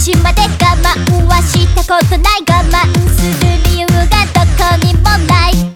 しまで我慢はしたことない我慢する理由がどこにもない